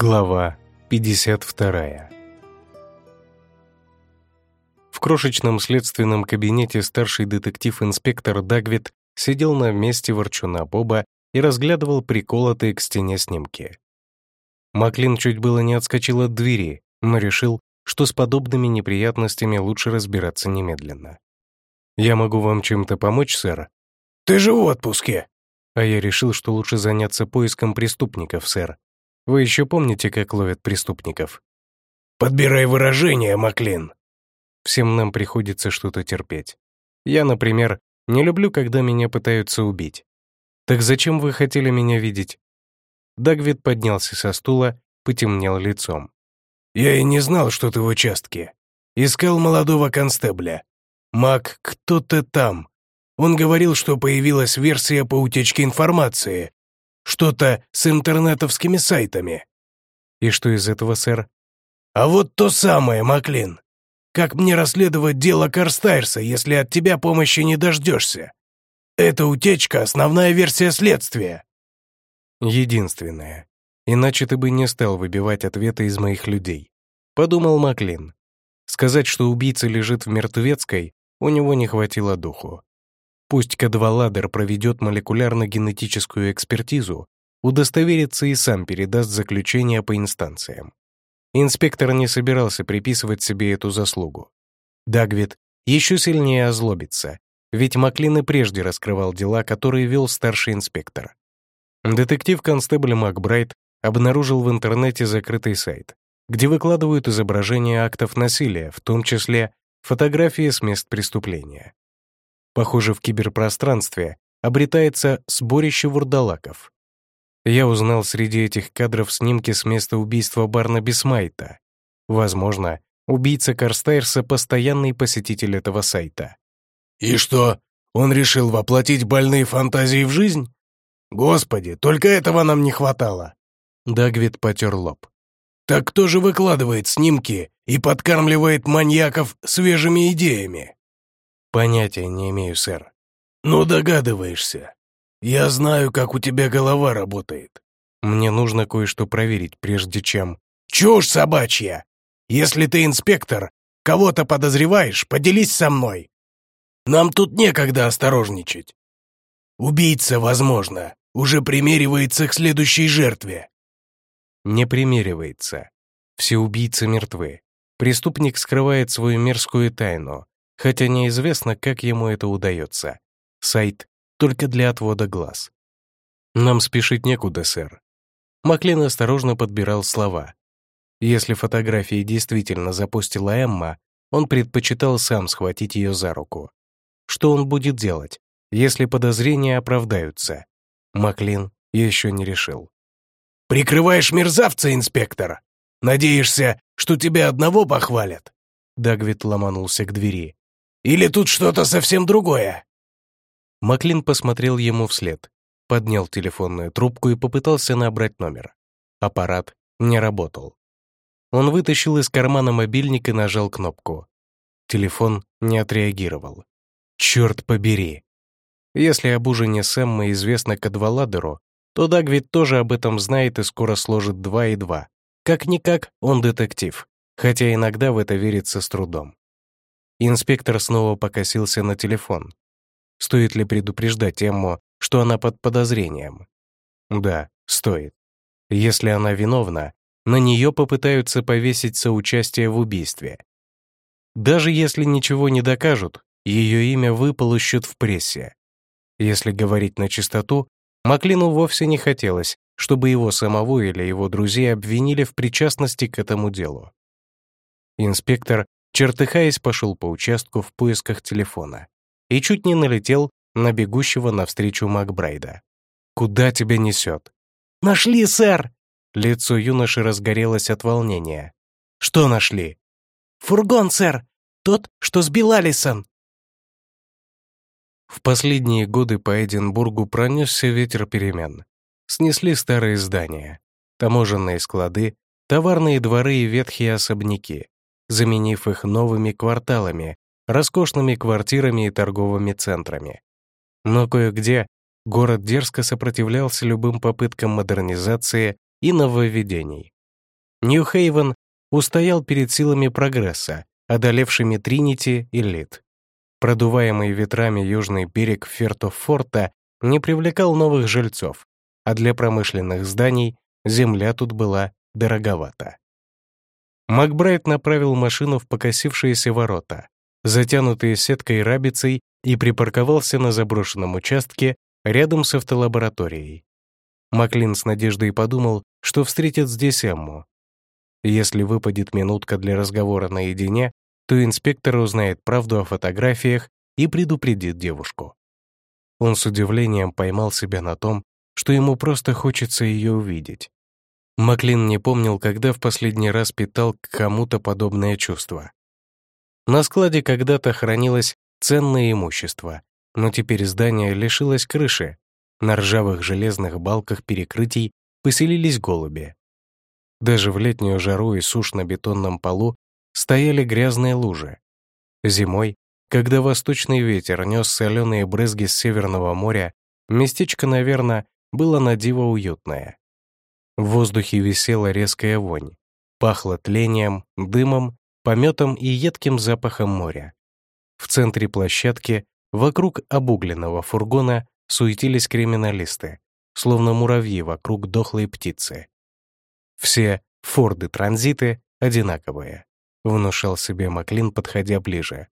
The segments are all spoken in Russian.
Глава 52 В крошечном следственном кабинете старший детектив-инспектор Дагвит сидел на месте ворчуна Боба и разглядывал приколотые к стене снимки. Маклин чуть было не отскочил от двери, но решил, что с подобными неприятностями лучше разбираться немедленно. «Я могу вам чем-то помочь, сэр?» «Ты же в отпуске!» А я решил, что лучше заняться поиском преступников, сэр. Вы еще помните, как ловят преступников? Подбирай выражение, Маклин. Всем нам приходится что-то терпеть. Я, например, не люблю, когда меня пытаются убить. Так зачем вы хотели меня видеть? Дагвид поднялся со стула, потемнел лицом. «Я и не знал, что ты в участке. Искал молодого констебля. Мак, кто-то там. Он говорил, что появилась версия по утечке информации, что-то с интернетовскими сайтами». «И что из этого, сэр?» «А вот то самое, Маклин. Как мне расследовать дело Карстайрса, если от тебя помощи не дождешься? Эта утечка — основная версия следствия». «Единственная. Иначе ты бы не стал выбивать ответы из моих людей», — подумал Маклин. Сказать, что убийца лежит в мертвецкой, у него не хватило духу. Пусть Кадваладер проведет молекулярно-генетическую экспертизу, удостоверится и сам передаст заключение по инстанциям. Инспектор не собирался приписывать себе эту заслугу. Дагвид еще сильнее озлобится, ведь Маклин и прежде раскрывал дела, которые вел старший инспектор. Детектив-констебль Макбрайт обнаружил в интернете закрытый сайт, где выкладывают изображения актов насилия, в том числе фотографии с мест преступления. Похоже, в киберпространстве обретается сборище вурдалаков. Я узнал среди этих кадров снимки с места убийства Барна Бисмайта. Возможно, убийца Карстайрса — постоянный посетитель этого сайта. «И что, он решил воплотить больные фантазии в жизнь? Господи, только этого нам не хватало!» Дагвид потер лоб. «Так кто же выкладывает снимки и подкармливает маньяков свежими идеями?» «Понятия не имею, сэр». «Ну, догадываешься. Я знаю, как у тебя голова работает». «Мне нужно кое-что проверить, прежде чем...» «Чушь собачья! Если ты инспектор, кого-то подозреваешь, поделись со мной. Нам тут некогда осторожничать. Убийца, возможно, уже примеривается к следующей жертве». «Не примеривается. Все убийцы мертвы. Преступник скрывает свою мерзкую тайну, хотя неизвестно, как ему это удается. Сайт только для отвода глаз. Нам спешить некуда, сэр. Маклин осторожно подбирал слова. Если фотографии действительно запустила Эмма, он предпочитал сам схватить ее за руку. Что он будет делать, если подозрения оправдаются? Маклин еще не решил. «Прикрываешь мерзавца, инспектор? Надеешься, что тебя одного похвалят?» Дагвит ломанулся к двери. Или тут что-то совсем другое?» Маклин посмотрел ему вслед, поднял телефонную трубку и попытался набрать номер. Аппарат не работал. Он вытащил из кармана мобильник и нажал кнопку. Телефон не отреагировал. Черт побери! Если об ужине с Эммой известно Кадваладеру, то Дагвид тоже об этом знает и скоро сложит два и два. Как-никак, он детектив, хотя иногда в это верится с трудом. Инспектор снова покосился на телефон. Стоит ли предупреждать Эмму, что она под подозрением? Да, стоит. Если она виновна, на нее попытаются повесить соучастие в убийстве. Даже если ничего не докажут, ее имя выполощут в прессе. Если говорить на чистоту, Маклину вовсе не хотелось, чтобы его самого или его друзей обвинили в причастности к этому делу. Инспектор чертыхаясь, пошел по участку в поисках телефона и чуть не налетел на бегущего навстречу Макбрайда. «Куда тебя несет?» «Нашли, сэр!» Лицо юноши разгорелось от волнения. «Что нашли?» «Фургон, сэр! Тот, что сбил Алисон!» В последние годы по Эдинбургу пронесся ветер перемен. Снесли старые здания, таможенные склады, товарные дворы и ветхие особняки заменив их новыми кварталами, роскошными квартирами и торговыми центрами. Но кое-где город дерзко сопротивлялся любым попыткам модернизации и нововведений. Нью-Хейвен устоял перед силами прогресса, одолевшими Тринити и Лид. Продуваемый ветрами южный берег Фертофорта не привлекал новых жильцов, а для промышленных зданий земля тут была дороговата. Макбрайт направил машину в покосившиеся ворота, затянутые сеткой рабицей, и припарковался на заброшенном участке рядом с автолабораторией. Маклин с надеждой подумал, что встретит здесь Эмму. Если выпадет минутка для разговора наедине, то инспектор узнает правду о фотографиях и предупредит девушку. Он с удивлением поймал себя на том, что ему просто хочется ее увидеть. Маклин не помнил, когда в последний раз питал к кому-то подобное чувство. На складе когда-то хранилось ценное имущество, но теперь здание лишилось крыши. На ржавых железных балках перекрытий поселились голуби. Даже в летнюю жару и сушь на бетонном полу стояли грязные лужи. Зимой, когда восточный ветер нес соленые брызги с Северного моря, местечко, наверное, было на диво уютное. В воздухе висела резкая вонь. Пахло тлением, дымом, пометом и едким запахом моря. В центре площадки, вокруг обугленного фургона, суетились криминалисты, словно муравьи вокруг дохлой птицы. Все «Форды-транзиты» одинаковые, внушал себе Маклин, подходя ближе.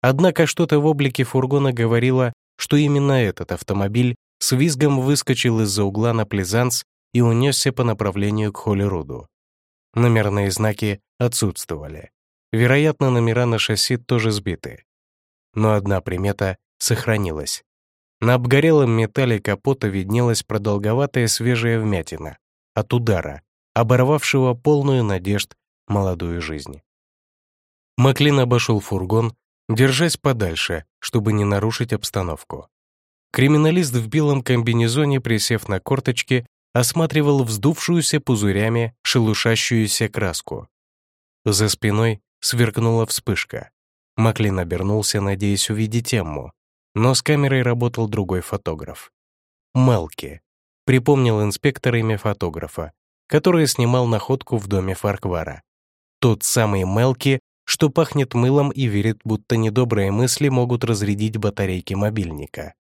Однако что-то в облике фургона говорило, что именно этот автомобиль с визгом выскочил из-за угла на Плезанс и унесся по направлению к Холлируду. Номерные знаки отсутствовали. Вероятно, номера на шасси тоже сбиты. Но одна примета сохранилась. На обгорелом металле капота виднелась продолговатая свежая вмятина от удара, оборвавшего полную надежд молодую жизнь. Маклин обошел фургон, держась подальше, чтобы не нарушить обстановку. Криминалист в белом комбинезоне, присев на корточки, осматривал вздувшуюся пузырями шелушащуюся краску. За спиной сверкнула вспышка. Маклин обернулся, надеясь увидеть Эмму, но с камерой работал другой фотограф. Мелки. Припомнил инспектор имя фотографа, который снимал находку в доме Фарквара. Тот самый Мелки, что пахнет мылом и верит, будто недобрые мысли могут разрядить батарейки мобильника.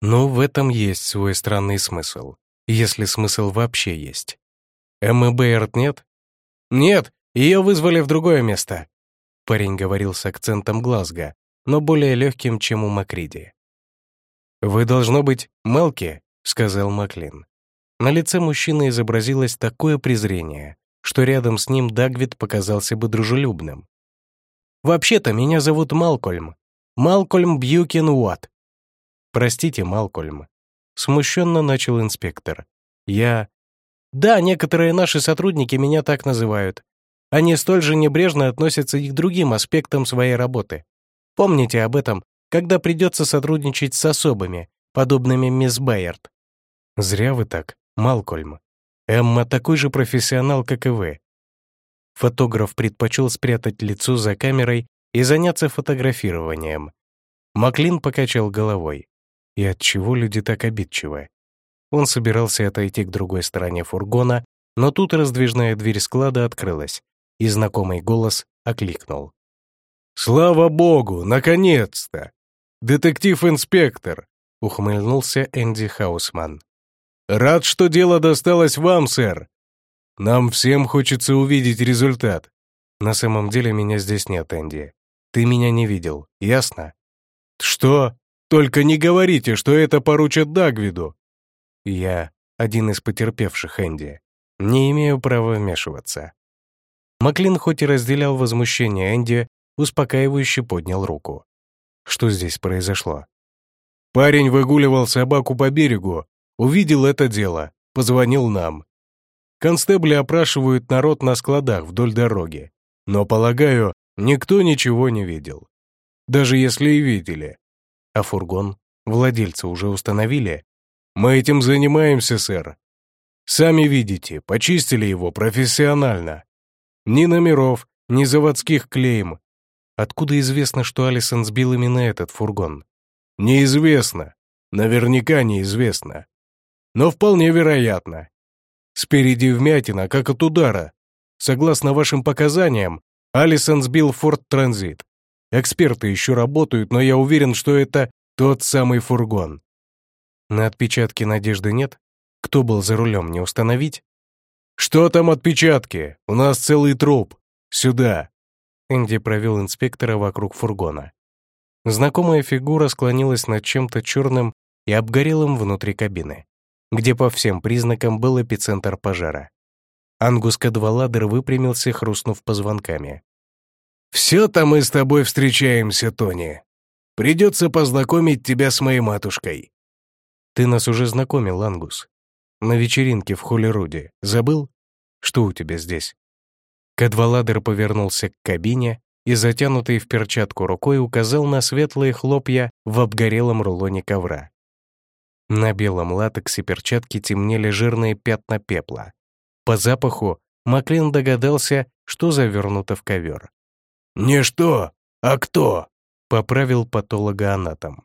Но в этом есть свой странный смысл если смысл вообще есть. Эммы Бэйрд нет? Нет, ее вызвали в другое место. Парень говорил с акцентом Глазго, но более легким, чем у Макриди. «Вы, должно быть, Мелки», — сказал Маклин. На лице мужчины изобразилось такое презрение, что рядом с ним Дагвид показался бы дружелюбным. «Вообще-то меня зовут Малкольм. Малкольм Бьюкин Уатт». «Простите, Малкольм, Смущенно начал инспектор. Я... Да, некоторые наши сотрудники меня так называют. Они столь же небрежно относятся и к другим аспектам своей работы. Помните об этом, когда придется сотрудничать с особыми, подобными мисс Байерт. Зря вы так, Малкольм. Эмма такой же профессионал, как и вы. Фотограф предпочел спрятать лицо за камерой и заняться фотографированием. Маклин покачал головой. И от чего люди так обидчивы? Он собирался отойти к другой стороне фургона, но тут раздвижная дверь склада открылась, и знакомый голос окликнул. «Слава богу, наконец-то! Детектив-инспектор!» — ухмыльнулся Энди Хаусман. «Рад, что дело досталось вам, сэр. Нам всем хочется увидеть результат. На самом деле меня здесь нет, Энди. Ты меня не видел, ясно?» «Что?» Только не говорите, что это поручат Дагвиду. Я один из потерпевших Энди. Не имею права вмешиваться. Маклин хоть и разделял возмущение Энди, успокаивающе поднял руку. Что здесь произошло? Парень выгуливал собаку по берегу, увидел это дело, позвонил нам. Констебли опрашивают народ на складах вдоль дороги, но, полагаю, никто ничего не видел. Даже если и видели, а фургон? Владельца уже установили? Мы этим занимаемся, сэр. Сами видите, почистили его профессионально. Ни номеров, ни заводских клейм. Откуда известно, что Алисон сбил именно этот фургон? Неизвестно. Наверняка неизвестно. Но вполне вероятно. Спереди вмятина, как от удара. Согласно вашим показаниям, Алисон сбил Форд Транзит. Эксперты еще работают, но я уверен, что это тот самый фургон. На отпечатке надежды нет? Кто был за рулем, не установить? «Что там отпечатки? У нас целый труп. Сюда!» Энди провел инспектора вокруг фургона. Знакомая фигура склонилась над чем-то черным и обгорелым внутри кабины, где по всем признакам был эпицентр пожара. Ангус Кадваладер выпрямился, хрустнув позвонками. «Все-то мы с тобой встречаемся, Тони. Придется познакомить тебя с моей матушкой». «Ты нас уже знакомил, Ангус. На вечеринке в Холлеруде. Забыл? Что у тебя здесь?» Кадваладер повернулся к кабине и, затянутый в перчатку рукой, указал на светлые хлопья в обгорелом рулоне ковра. На белом латексе перчатки темнели жирные пятна пепла. По запаху Маклин догадался, что завернуто в ковер. «Не что, а кто?» — поправил патологоанатом.